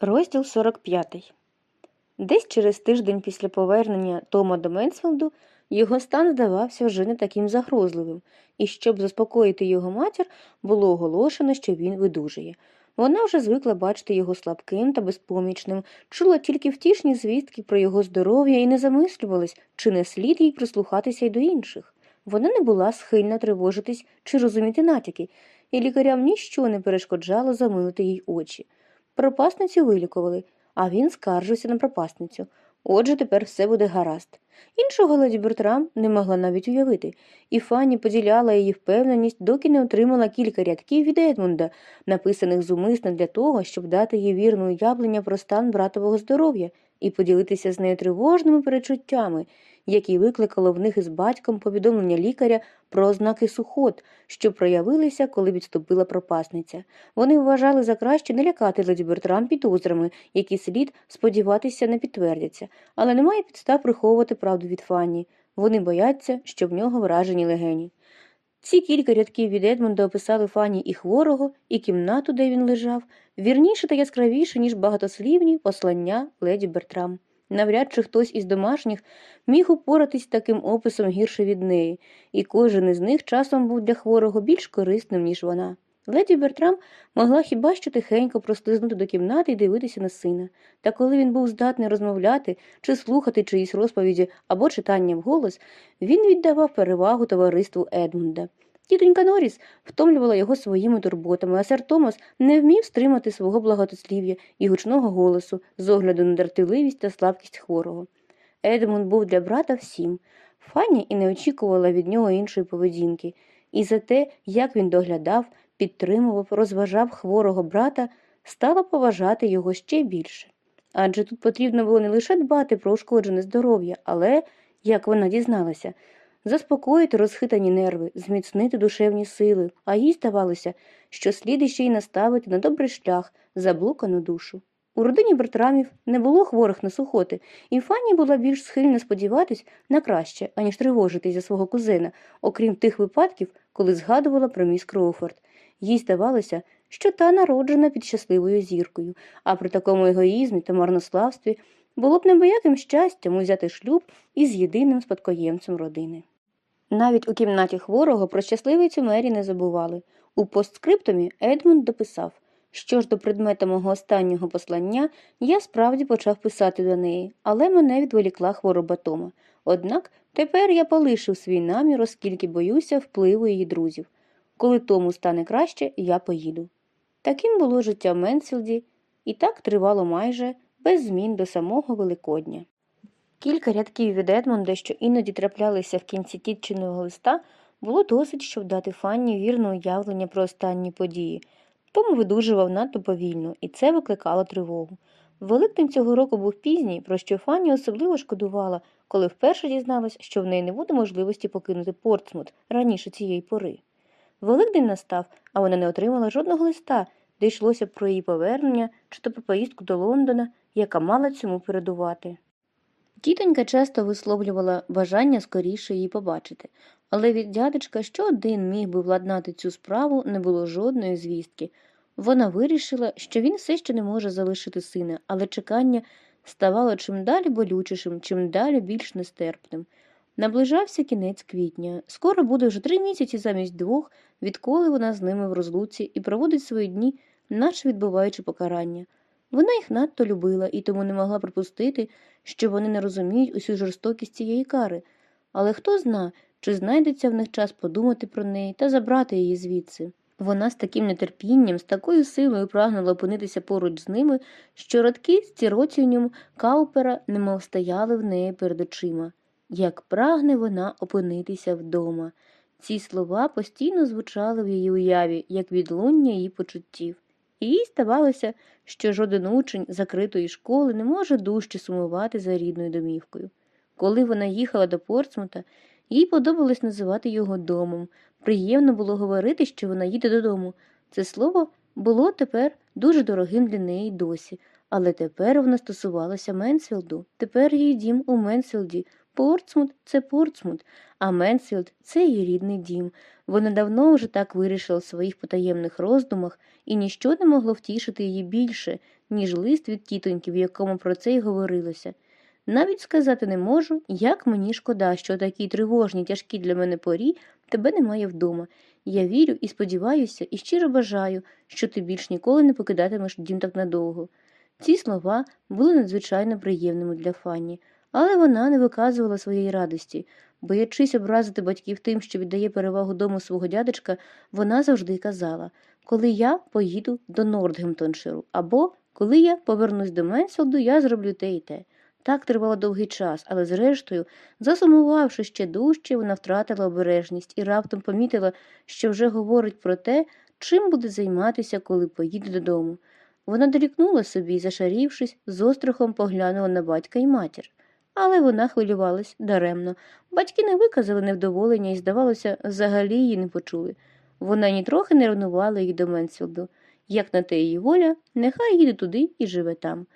Розділ 45 Десь через тиждень після повернення Тома до Менсфілду його стан здавався вже не таким загрозливим, і щоб заспокоїти його матір, було оголошено, що він видужує. Вона вже звикла бачити його слабким та безпомічним, чула тільки втішні звістки про його здоров'я і не замислювалась, чи не слід їй прислухатися й до інших. Вона не була схильна тривожитись чи розуміти натяки, і лікарям ніщо не перешкоджало замилити їй очі. Пропасницю вилікували, а він скаржився на пропасницю. Отже, тепер все буде гаразд. Іншого леді Бертрам не могла навіть уявити, і Фанні поділяла її впевненість, доки не отримала кілька рядків від Едмунда, написаних зумисно для того, щоб дати їй вірне уявлення про стан братового здоров'я і поділитися з нею тривожними перечуттями, які викликало в них із батьком повідомлення лікаря про ознаки сухот, що проявилися, коли відступила пропасниця. Вони вважали за краще не лякати леді Бертрам підозрами, які слід сподіватися не підтвердяться, але немає підстав приховувати правду від Фанні. Вони бояться, що в нього вражені легені. Ці кілька рядків від Едмунда описали Фанні і хворого, і кімнату, де він лежав, вірніше та яскравіше, ніж багатослівні послання леді Бертрам. Навряд чи хтось із домашніх міг упоратись таким описом гірше від неї, і кожен із них часом був для хворого більш корисним, ніж вона. Леді Бертрам могла хіба що тихенько прослизнути до кімнати і дивитися на сина. Та коли він був здатний розмовляти чи слухати чиїсь розповіді або читання вголос, він віддавав перевагу товариству Едмунда. Тітонька Норріс втомлювала його своїми турботами, а сер Томас не вмів стримати свого благотослів'я і гучного голосу з огляду на дратівливість та слабкість хворого. Едмунд був для брата всім. Фанні і не очікувала від нього іншої поведінки, і за те, як він доглядав, підтримував, розважав хворого брата, стала поважати його ще більше. Адже тут потрібно було не лише дбати про ушкоджене здоров'я, але, як вона дізналася, заспокоїти розхитані нерви, зміцнити душевні сили, а їй здавалося, що слід іще й наставити на добрий шлях заблукану душу. У родині Бертрамів не було хворих на сухоти, і Фанні була більш схильна сподіватись на краще, аніж тривожитись за свого кузена, окрім тих випадків, коли згадувала про міс Кроуфорд. Їй здавалося, що та народжена під щасливою зіркою, а при такому егоїзмі та марнославстві було б небояким щастям узяти шлюб із єдиним спадкоємцем родини. Навіть у кімнаті хворого про щасливицю Мері не забували. У постскриптумі Едмунд дописав, що ж до предмета мого останнього послання я справді почав писати до неї, але мене відволікла хвороба Тома. Однак тепер я полишив свій намір, оскільки боюся впливу її друзів. Коли тому стане краще, я поїду. Таким було життя в Менсфілді, і так тривало майже без змін до самого Великодня. Кілька рядків від Едмонда, що іноді траплялися в кінці тітчиного листа, було досить, щоб дати Фанні вірне уявлення про останні події. Том видужував надто повільно, і це викликало тривогу. Великдень цього року був пізній, про що Фанні особливо шкодувала, коли вперше дізналась, що в неї не буде можливості покинути Портсмут раніше цієї пори. Великдень настав, а вона не отримала жодного листа, де йшлося про її повернення чи то про поїздку до Лондона, яка мала цьому передувати. Тітонька часто висловлювала бажання скоріше її побачити, але від дядечка, що один міг би владнати цю справу, не було жодної звістки. Вона вирішила, що він все ще не може залишити сина, але чекання ставало чим далі болючішим, чим далі більш нестерпним. Наближався кінець квітня. Скоро буде вже три місяці замість двох, відколи вона з ними в розлуці і проводить свої дні, наче відбуваючи покарання. Вона їх надто любила і тому не могла припустити, що вони не розуміють усю жорстокість цієї кари. Але хто зна, чи знайдеться в них час подумати про неї та забрати її звідси. Вона з таким нетерпінням, з такою силою прагнула опинитися поруч з ними, що родки з ціроціонем Каупера немов стояли в неї перед очима. Як прагне вона опинитися вдома. Ці слова постійно звучали в її уяві, як відлуння її почуттів. І їй здавалося, що жоден учень закритої школи не може дужче сумувати за рідною домівкою. Коли вона їхала до Портсмута, їй подобалось називати його домом. Приємно було говорити, що вона їде додому. Це слово було тепер дуже дорогим для неї досі, але тепер воно стосувалося Менсфілду. Тепер її дім у Менсфілді, Портсмут це Портсмут, а Менсфілд це її рідний дім. Вона давно вже так вирішила в своїх потаємних роздумах, і ніщо не могло втішити її більше, ніж лист від тітоньки, в якому про це й говорилося. Навіть сказати не можу, як мені шкода, що такі тривожні, тяжкі для мене порі тебе немає вдома. Я вірю і сподіваюся, і щиро бажаю, що ти більш ніколи не покидатимеш дім так надовго. Ці слова були надзвичайно приємними для Фанні, але вона не виказувала своєї радості. Боячись образити батьків тим, що віддає перевагу дому свого дядечка, вона завжди казала коли я поїду до Нордгемтонширу, або коли я повернусь до Менселду, я зроблю те і те. Так тривало довгий час, але зрештою, засумувавши ще дужче, вона втратила обережність і раптом помітила, що вже говорить про те, чим буде займатися, коли поїде додому. Вона дорікнула собі і, зашарівшись, з острахом поглянула на батька і матір. Але вона хвилювалась даремно. Батьки не виказали невдоволення і, здавалося, взагалі її не почули. Вона нітрохи не ревнувала її до Менсфілду. Як на те її воля, нехай їде туди і живе там.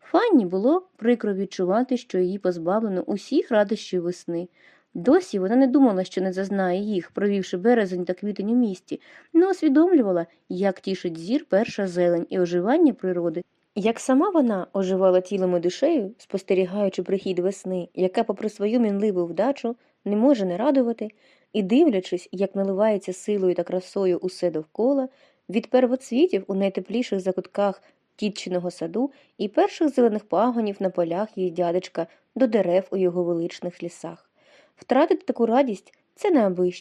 Фанні було прикро відчувати, що її позбавлено усіх радощів весни. Досі вона не думала, що не зазнає їх, провівши березень та квітень у місті, не усвідомлювала, як тішить зір перша зелень і оживання природи. Як сама вона оживала тілом і душею, спостерігаючи прихід весни, яка, попри свою мінливу вдачу, не може не радувати, і дивлячись, як наливається силою та красою усе довкола, від первоцвітів у найтепліших закутках тітчиного саду і перших зелених пагонів на полях її дядечка до дерев у його величних лісах. Втратити таку радість це не аби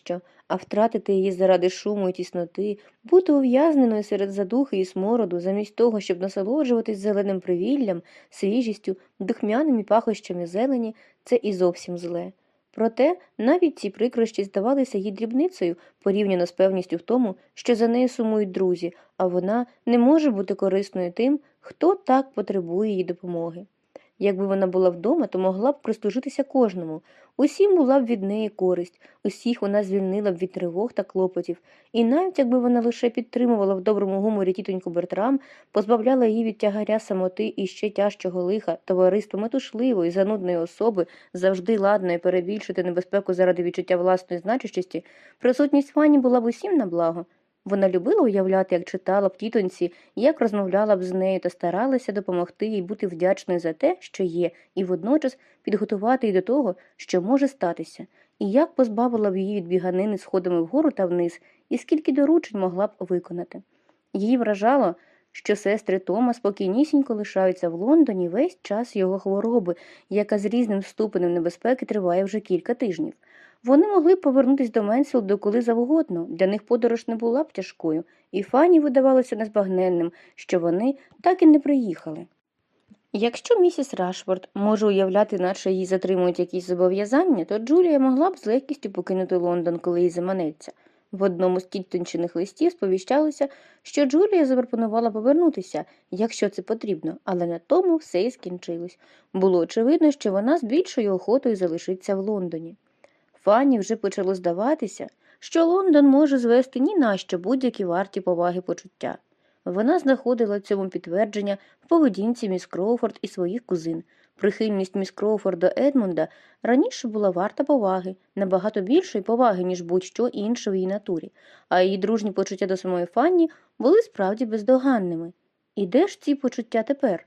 а втратити її заради шуму і тісноти, бути ув'язненою серед задухи і смороду, замість того, щоб насолоджуватись зеленим привіллям, свіжістю, духмяними пахощами зелені, це і зовсім зле. Проте навіть ці прикрощі здавалися їй дрібницею порівняно з певністю в тому, що за нею сумують друзі, а вона не може бути корисною тим, хто так потребує її допомоги. Якби вона була вдома, то могла б прислужитися кожному, усім була б від неї користь, усіх вона звільнила б від тривог та клопотів, і навіть якби вона лише підтримувала в доброму гуморі тітоньку Бертрам, позбавляла її від тягаря самоти і ще тяжчого лиха, товариство метушливої, занудної особи, завжди ладної перебільшити небезпеку заради відчуття власної значущості, присутність Фані була б усім на благо. Вона любила уявляти, як читала б тітоньці, як розмовляла б з нею та старалася допомогти їй бути вдячною за те, що є, і водночас підготувати її до того, що може статися, і як позбавила б її від біганини сходами вгору та вниз, і скільки доручень могла б виконати. Її вражало, що сестри Тома спокійнісінько лишаються в Лондоні весь час його хвороби, яка з різним ступенем небезпеки триває вже кілька тижнів. Вони могли повернутися до Менсфілду коли завгодно, для них подорож не була б тяжкою, і Фані видавалося незбагненним, що вони так і не приїхали. Якщо місіс Рашфорд може уявляти, наче її затримують якісь зобов'язання, то Джулія могла б з легкістю покинути Лондон, коли їй заманеться. В одному з тітончиних листів сповіщалося, що Джулія запропонувала повернутися, якщо це потрібно, але на тому все і скінчилось. Було очевидно, що вона з більшою охотою залишиться в Лондоні. Фанні вже почало здаватися, що Лондон може звести ні на що будь-які варті поваги почуття. Вона знаходила цьому підтвердження в поведінці міс Кроуфорд і своїх кузин. Прихильність міс Кроуфорд до Едмунда раніше була варта поваги, набагато більшої поваги, ніж будь-що інше в її натурі, а її дружні почуття до самої Фанні були справді бездоганними. І де ж ці почуття тепер?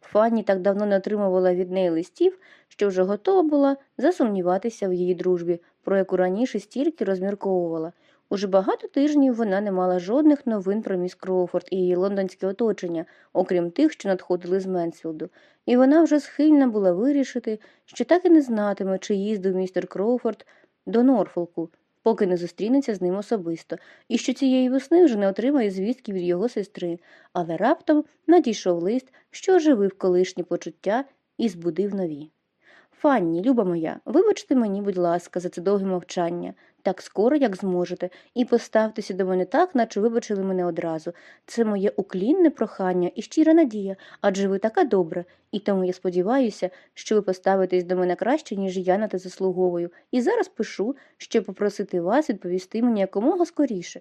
Фанні так давно не отримувала від неї листів, що вже готова була засумніватися в її дружбі, про яку раніше стільки розмірковувала. Уже багато тижнів вона не мала жодних новин про міс Кроуфорд і її лондонське оточення, окрім тих, що надходили з Менсфілду, і вона вже схильна була вирішити, що так і не знатиме, чи їздив містер Кроуфорд до Норфолку, поки не зустрінеться з ним особисто, і що цієї весни вже не отримає звістки від його сестри, але раптом надійшов лист, що оживив колишні почуття і збудив нові. Фанні, люба моя, вибачте мені, будь ласка, за це довге мовчання, так скоро, як зможете, і поставтеся до мене так, наче вибачили мене одразу. Це моє уклінне прохання і щира надія, адже ви така добра, і тому я сподіваюся, що ви поставитесь до мене краще, ніж я на те заслуговую, і зараз пишу, щоб попросити вас відповісти мені якомога скоріше.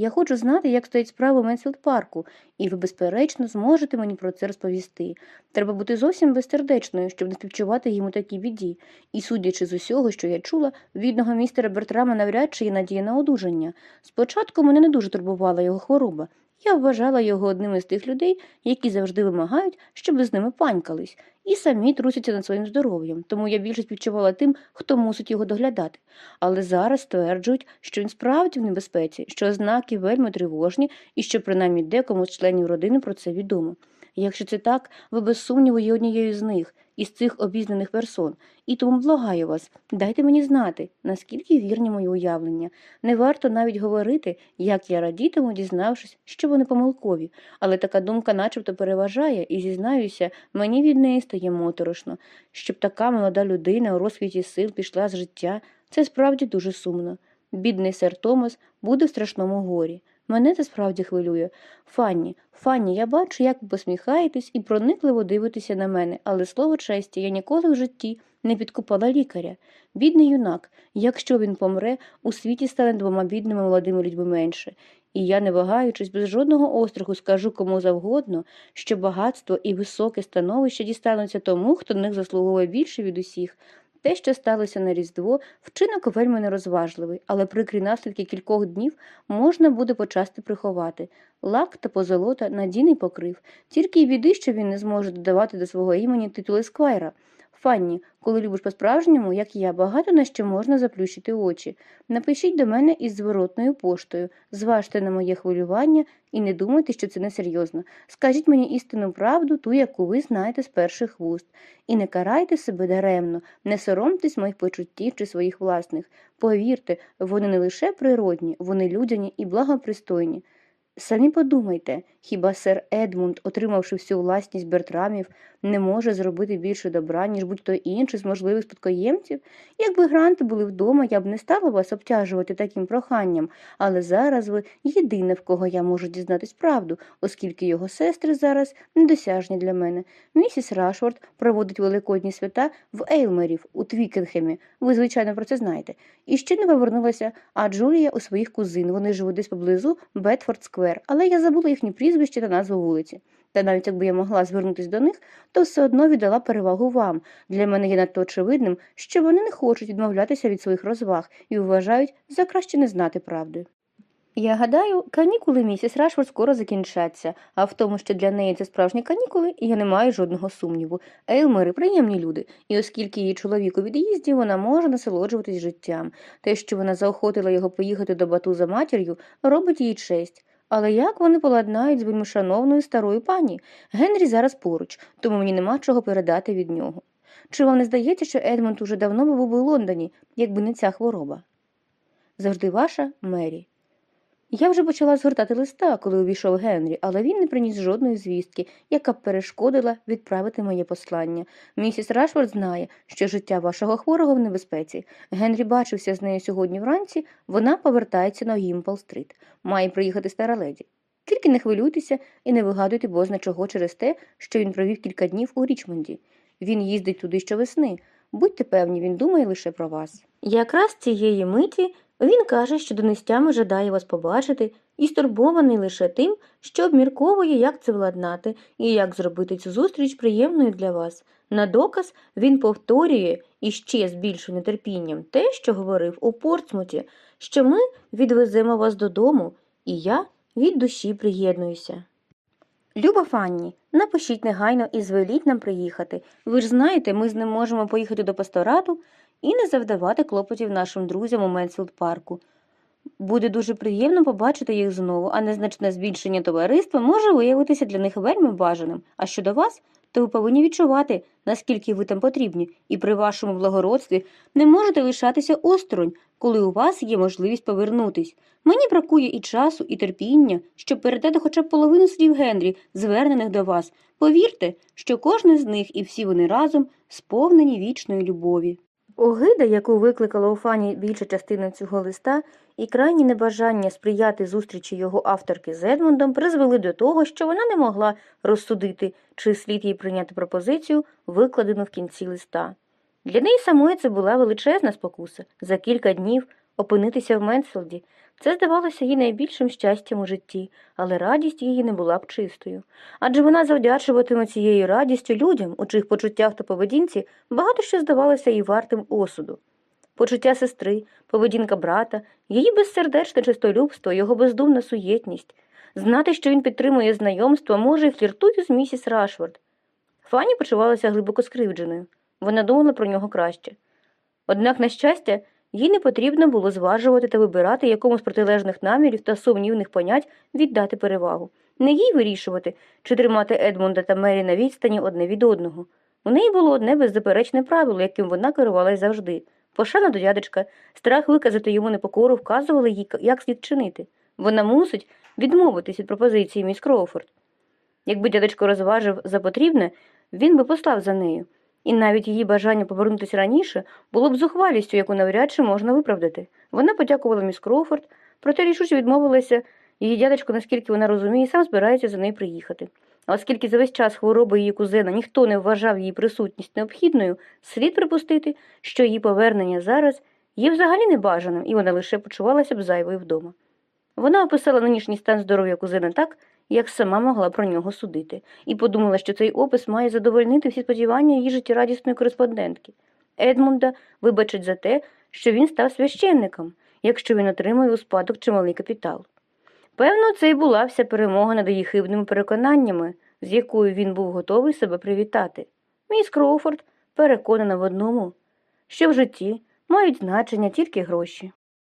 Я хочу знати, як стоять справи Менсфілд парку, і ви, безперечно, зможете мені про це розповісти. Треба бути зовсім безсердечною, щоб не співчувати йому в такій біді. І, судячи з усього, що я чула, бідного містера Бертрама навряд чи є надія на одужання. Спочатку мене не дуже турбувала його хвороба. Я вважала його одним із тих людей, які завжди вимагають, щоб з ними панькались, і самі трусяться над своїм здоров'ям, тому я більше співчувала тим, хто мусить його доглядати. Але зараз стверджують, що він справді в небезпеці, що ознаки вельми тривожні і що принаймні декому з членів родини про це відомо. Якщо це так, ви без сумніву є однією з них, із цих обізнаних персон, і тому благаю вас, дайте мені знати, наскільки вірні мої уявлення. Не варто навіть говорити, як я радітиму, дізнавшись, що вони помилкові, але така думка начебто переважає, і, зізнаюся, мені від неї стає моторошно. Щоб така молода людина у розквіті сил пішла з життя, це справді дуже сумно. Бідний сер Томас буде в страшному горі. Мене це справді хвилює. Фанні, Фанні, я бачу, як ви посміхаєтесь і проникливо дивитеся на мене, але слово честі, я ніколи в житті не підкупала лікаря. Бідний юнак, якщо він помре, у світі стане двома бідними молодими людьми менше. І я, не вагаючись, без жодного остраху скажу кому завгодно, що багатство і високе становище дістануться тому, хто на них заслуговує більше від усіх. Те, що сталося на Різдво, вчинок вельми нерозважливий, але прикрі наслідки кількох днів можна буде почасти приховати. Лак та позолота надійний покрив, тільки й біди, що він не зможе додавати до свого імені титули сквайра. Фанні, коли любиш по-справжньому, як я, багато на що можна заплющити очі. Напишіть до мене із зворотною поштою, зважте на моє хвилювання і не думайте, що це несерйозно. Скажіть мені істинну правду, ту, яку ви знаєте з перших вуст. І не карайте себе даремно, не соромтесь моїх почуттів чи своїх власних. Повірте, вони не лише природні, вони людяні і благопристойні. Самі подумайте, хіба сер Едмунд, отримавши всю власність Бертрамів, не може зробити більше добра, ніж будь-хто інший з можливих спадкоємців? Якби гранти були вдома, я б не стала вас обтяжувати таким проханням, але зараз ви єдине, в кого я можу дізнатись правду, оскільки його сестри зараз недосяжні для мене. Місіс Рашфорд проводить великодні свята в Ейлмерів у Твікенхемі. Ви, звичайно, про це знаєте. І ще не повернулася, а Джулія у своїх кузин. Вони живуть десь поблизу Бетфорд Сквер, але я забула їхні прізвище та назву вулиці. Та навіть якби я могла звернутися до них, то все одно віддала перевагу вам. Для мене є надто очевидним, що вони не хочуть відмовлятися від своїх розваг і вважають за краще не знати правди. Я гадаю, канікули місіс Рашфорд скоро закінчаться, а в тому, що для неї це справжні канікули, я не маю жодного сумніву. Ейлмери приємні люди, і оскільки її чоловік у від'їзді, вона може насолоджуватись життям. Те, що вона заохотила його поїхати до бату за матір'ю, робить їй честь. Але як вони поладнають з вельмишановною старою пані? Генрі зараз поруч, тому мені нема чого передати від нього. Чи вам не здається, що Едмонд уже давно би був у Лондоні, якби не ця хвороба? Завжди ваша Мері. Я вже почала згортати листа, коли увійшов Генрі, але він не приніс жодної звістки, яка б перешкодила відправити моє послання. Місіс Рашфорд знає, що життя вашого хворого в небезпеці. Генрі бачився з нею сьогодні вранці, вона повертається на Гімпл-стрит. Має приїхати стара леді. Тільки не хвилюйтеся і не вигадуйте бозна чого через те, що він провів кілька днів у Річмонді. Він їздить туди щовесни. Будьте певні, він думає лише про вас. Якраз цієї миті він каже, що донестями жадає вас побачити, і стурбований лише тим, що обмірковує, як це владнати і як зробити цю зустріч приємною для вас. На доказ він повторює і ще з більшим нетерпінням те, що говорив у Портсмуті, що ми відвеземо вас додому, і я від душі приєднуюся. Люба Фанні, напишіть негайно і звеліть нам приїхати. Ви ж знаєте, ми з ним можемо поїхати до пасторату і не завдавати клопотів нашим друзям у Менсфілд парку. Буде дуже приємно побачити їх знову, а незначне збільшення товариства може виявитися для них вельми бажаним. А щодо вас, то ви повинні відчувати, наскільки ви там потрібні, і при вашому благородстві не можете лишатися осторонь, коли у вас є можливість повернутись. Мені бракує і часу, і терпіння, щоб передати хоча б половину слів Генрі, звернених до вас. Повірте, що кожен з них і всі вони разом сповнені вічної любові. Огида, яку викликала у фані більша частина цього листа, і крайнє небажання сприяти зустрічі його авторки з Едмондом призвели до того, що вона не могла розсудити, чи слід їй прийняти пропозицію, викладену в кінці листа. Для неї самої це була величезна спокуса. За кілька днів Опинитися в Менсфілді це здавалося їй найбільшим щастям у житті, але радість її не була б чистою. Адже вона завдячуватиме цією радістю людям, у чиїх почуттях та поведінці багато що здавалося їй вартим осуду. Почуття сестри, поведінка брата, її безсердечне чистолюбство, його бездумна суєтність, знати, що він підтримує знайомство, може, і фліртує з місіс Рашфорд. Фанні почувалася глибоко скривдженою. Вона думала про нього краще. Однак, на щастя, їй не потрібно було зважувати та вибирати якому з протилежних намірів та сумнівних понять віддати перевагу. Не їй вирішувати, чи тримати Едмунда та Мері на відстані одне від одного. У неї було одне беззаперечне правило, яким вона керувалась завжди. Пошана до дядечка, страх виказати йому непокору вказували їй, як слід чинити. Вона мусить відмовитись від пропозиції міс Кроуфорд. Якби дядечко розважив за потрібне, він би послав за нею, і навіть її бажання повернутися раніше було б зухвалістю, яку навряд чи можна виправдати. Вона подякувала міс Кроуфорд, проте рішуче відмовилася. Її дядечко, наскільки вона розуміє, сам збирається за нею приїхати. А оскільки за весь час хвороби її кузена ніхто не вважав її присутність необхідною, слід припустити, що її повернення зараз є взагалі небажаним, і вона лише почувалася б зайвою вдома. Вона описала нинішній стан здоров'я кузена так, як сама могла про нього судити, і подумала, що цей опис має задовольнити всі сподівання її життєрадісної кореспондентки. Едмунда вибачить за те, що він став священником, якщо він отримує у спадок чималий капітал. Певно, це й була вся перемога над її хибними переконаннями, з якою він був готовий себе привітати. Міс Кроуфорд переконана в одному, що в житті мають значення тільки гроші.